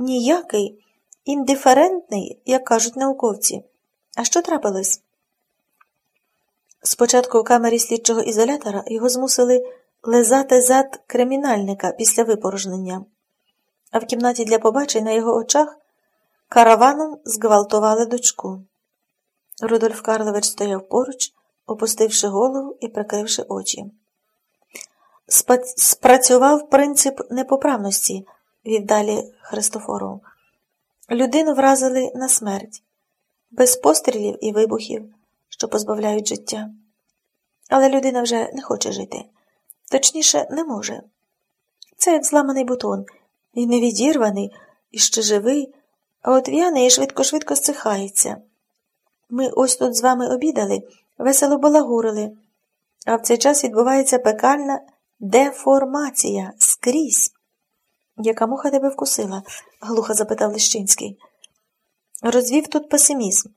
ніякий, індиферентний, як кажуть науковці. А що трапилось? Спочатку в камері слідчого ізолятора його змусили лизати зад кримінальника після випорожнення, а в кімнаті для побачень на його очах караваном зґвалтували дочку. Рудольф Карлович стояв поруч, опустивши голову і прикривши очі. Спрацював принцип непоправності, вів далі Христофоров. Людину вразили на смерть, без пострілів і вибухів, що позбавляють життя. Але людина вже не хоче жити, точніше, не може. Це як зламаний бутон, і не відірваний, і ще живий, а от в'яний і швидко-швидко стихається. Ми ось тут з вами обідали, весело балагурили, а в цей час відбувається пекальна деформація скрізь. Яка муха тебе вкусила? глухо запитав Лещинський. Розвів тут песимізм.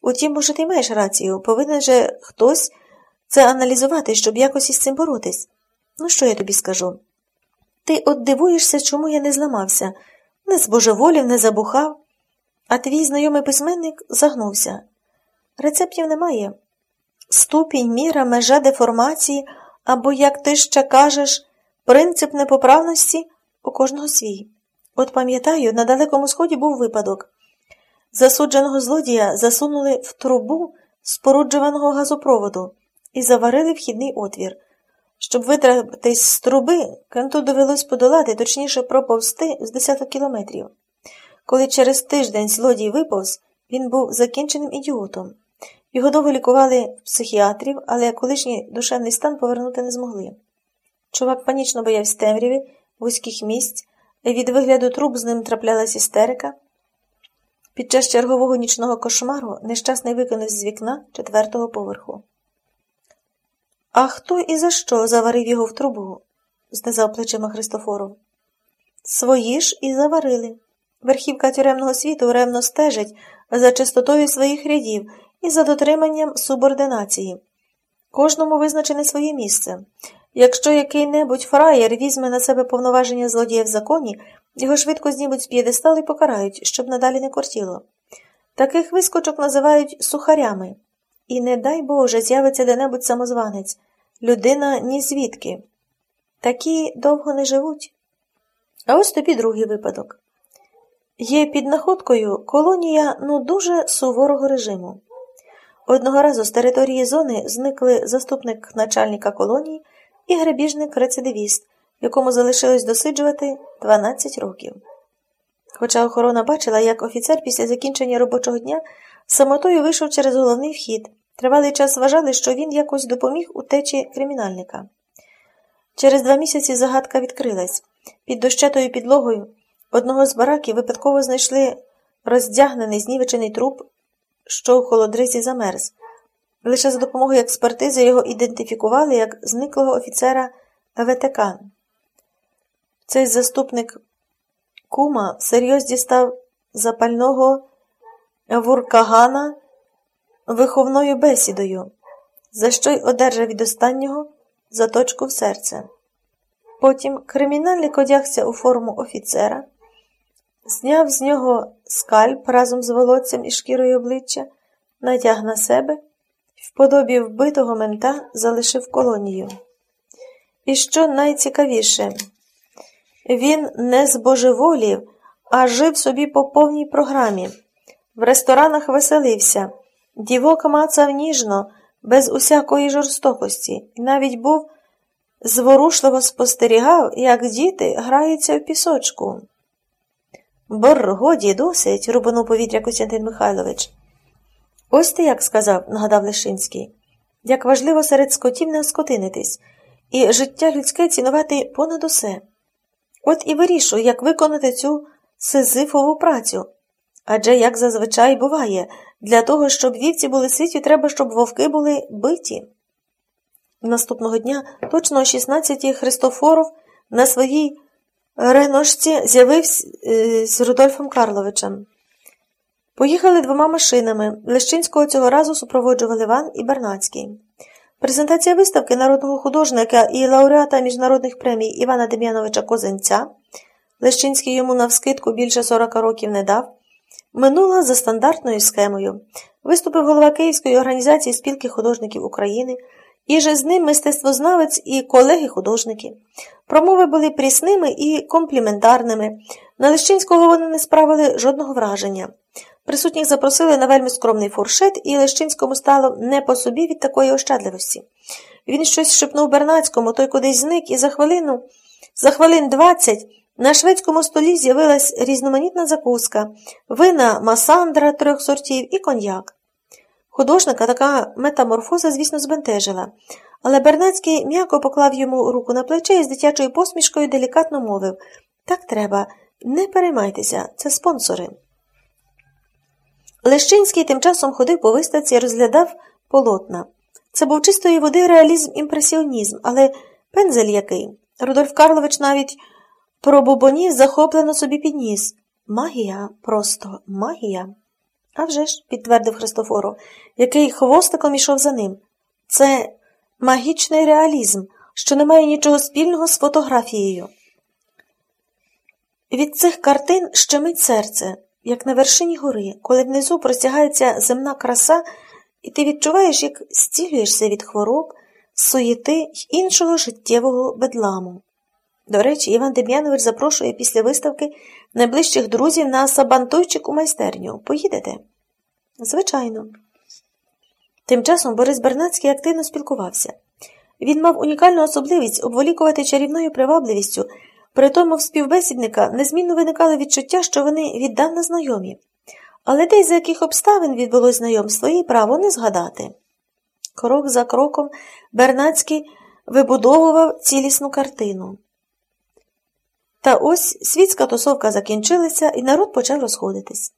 Утім, може, ти маєш рацію, повинен же хтось це аналізувати, щоб якось із цим боротись. Ну, що я тобі скажу? Ти от дивуєшся, чому я не зламався, не збожеволів, не забухав, а твій знайомий письменник загнувся. Рецептів немає. Ступінь, міра, межа деформації або, як ти ще кажеш, принцип непоправності у кожного свій. От пам'ятаю, на Далекому Сході був випадок. Засудженого злодія засунули в трубу споруджуваного газопроводу і заварили вхідний отвір. Щоб витратись з труби, канту довелось подолати, точніше проповзти з десяток кілометрів. Коли через тиждень злодій виповз, він був закінченим ідіотом. Його довго лікували психіатрів, але колишній душевний стан повернути не змогли. Чувак панічно боявся темряві, вузьких місць, від вигляду труб з ним траплялась істерика. Під час чергового нічного кошмару нещасний викинув з вікна четвертого поверху. А хто і за що заварив його в трубу? знизав плечима Христофоров. Свої ж і заварили. Верхівка тюремного світу ревно стежить за чистотою своїх рядів і за дотриманням субординації. Кожному визначене своє місце. Якщо який-небудь фраєр візьме на себе повноваження злодія в законі, його швидко знімуть з п'єдесталу і покарають, щоб надалі не кортіло. Таких вискочок називають сухарями. І не дай Боже, з'явиться де-небудь самозванець, людина ні звідки. Такі довго не живуть. А ось тобі другий випадок. Є під находкою колонія ну дуже суворого режиму. Одного разу з території зони зникли заступник начальника колонії і грабіжник-рецидивіст, якому залишилось досиджувати 12 років. Хоча охорона бачила, як офіцер після закінчення робочого дня самотою вийшов через головний вхід, тривалий час вважали, що він якось допоміг у течі кримінальника. Через два місяці загадка відкрилась. Під дощатою підлогою одного з бараків випадково знайшли роздягнений знівечений труп, що в холодризі замерз. Лише за допомогою експертизи його ідентифікували як зниклого офіцера ВТК. Цей заступник кума всерйоз дістав запального вуркагана виховною бесідою, за що й одержав від останнього заточку в серце. Потім кримінальник одягся у форму офіцера, зняв з нього скальп разом з волоссям і шкірою обличчя, натяг на себе в подобі вбитого мента залишив колонію. І що найцікавіше, він не збожеволів, а жив собі по повній програмі. В ресторанах веселився, дівок мацав ніжно, без усякої жорстокості, і навіть був зворушливо спостерігав, як діти граються в пісочку. Бор, годі, досить, рубанув повітря Костянтин Михайлович. Ось ти як сказав, нагадав Лишинський, як важливо серед скотів не оскотинитись, і життя людське цінувати понад усе. От і вирішуй, як виконати цю сизифову працю. Адже, як зазвичай буває, для того, щоб вівці були ситі, треба, щоб вовки були биті. Наступного дня, точно о 16-й Христофоров на своїй реношці з'явився е, з Рудольфом Карловичем. Поїхали двома машинами. Лещинського цього разу супроводжували Іван і Бернацький. Презентація виставки народного художника і лауреата міжнародних премій Івана Дем'яновича Козенця Лещинський йому навскидку більше 40 років не дав, минула за стандартною схемою. Виступив голова Київської організації спілки художників України, і же з ним мистецтвознавець і колеги-художники. Промови були прісними і компліментарними. На Лещинського вони не справили жодного враження. Присутніх запросили на вельми скромний фуршет, і Лещинському стало не по собі від такої ощадливості. Він щось шепнув Бернацькому, той кудись зник, і за хвилину, за хвилин двадцять на шведському столі з'явилась різноманітна закуска, вина масандра трьох сортів і коньяк. Художника така метаморфоза, звісно, збентежила, але Бернацький м'яко поклав йому руку на плече і з дитячою посмішкою делікатно мовив Так треба, не переймайтеся, це спонсори. Лещинський тим часом ходив по виставці і розглядав полотна. Це був чистої води реалізм імпресіонізм, але пензель який. Рудольф Карлович навіть про бубонів захоплено собі підніс. Магія, просто магія. «А вже ж», – підтвердив Христофоро, який хвостиком ішов за ним. Це магічний реалізм, що не має нічого спільного з фотографією. Від цих картин щемить серце, як на вершині гори, коли внизу простягається земна краса, і ти відчуваєш, як зцілюєшся від хвороб, суєти й іншого життєвого бедламу. До речі, Іван Дем'янович запрошує після виставки найближчих друзів на сабантойчик у майстерню. Поїдете? Звичайно. Тим часом Борис Бернацький активно спілкувався. Він мав унікальну особливість обволікувати чарівною привабливістю, при тому в співбесідника незмінно виникало відчуття, що вони віддавна знайомі. Але те, за яких обставин відбулось знайомство, їй право не згадати. Крок за кроком Бернацький вибудовував цілісну картину. Та ось світська тусовка закінчилася, і народ почав розходитись.